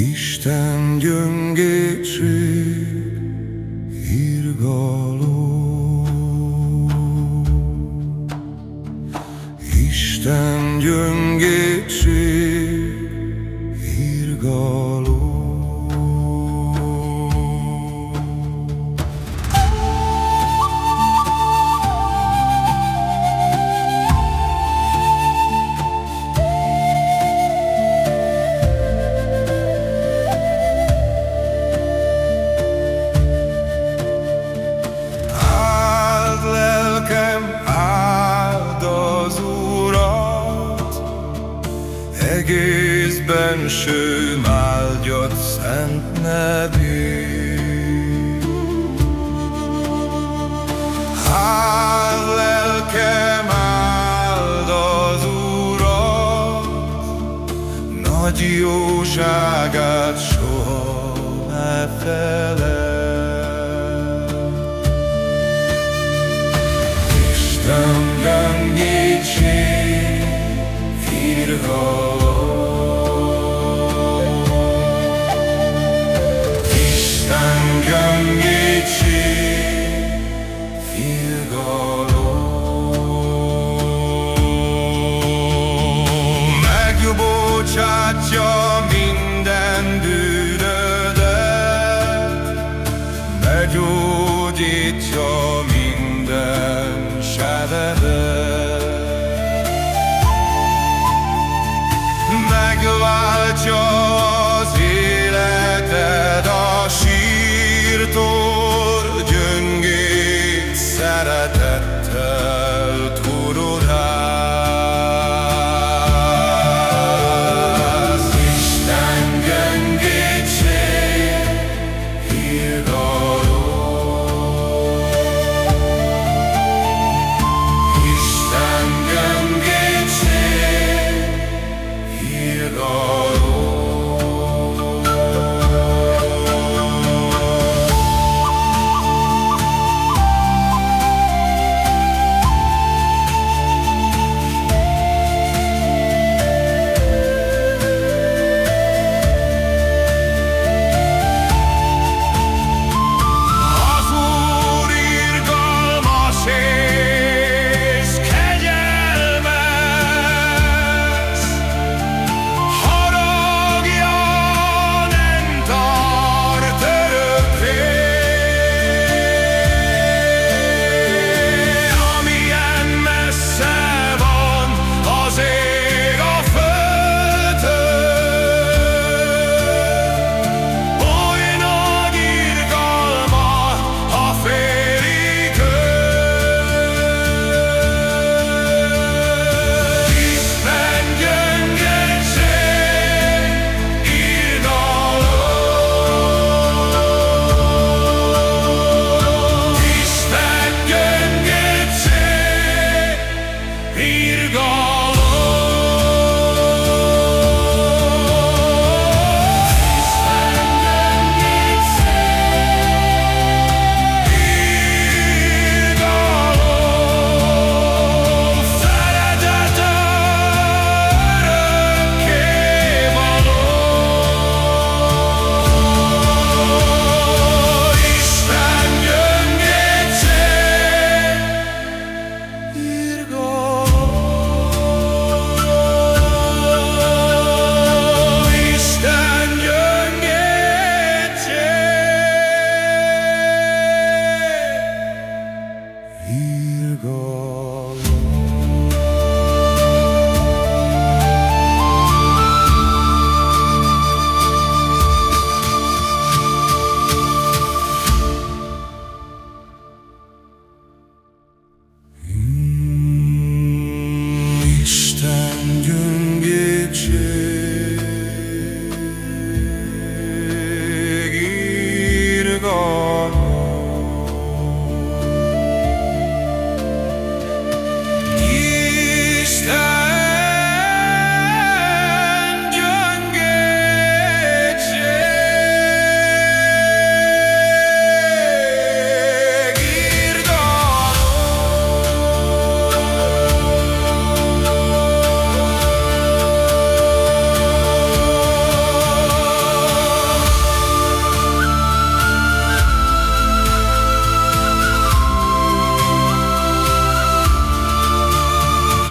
İşten gün geçip irgalo İşten gün geçip fensőm áldjad szent nevét. Hál lelkem áld az Urat, nagy jóságát soha ne feled. Isten yo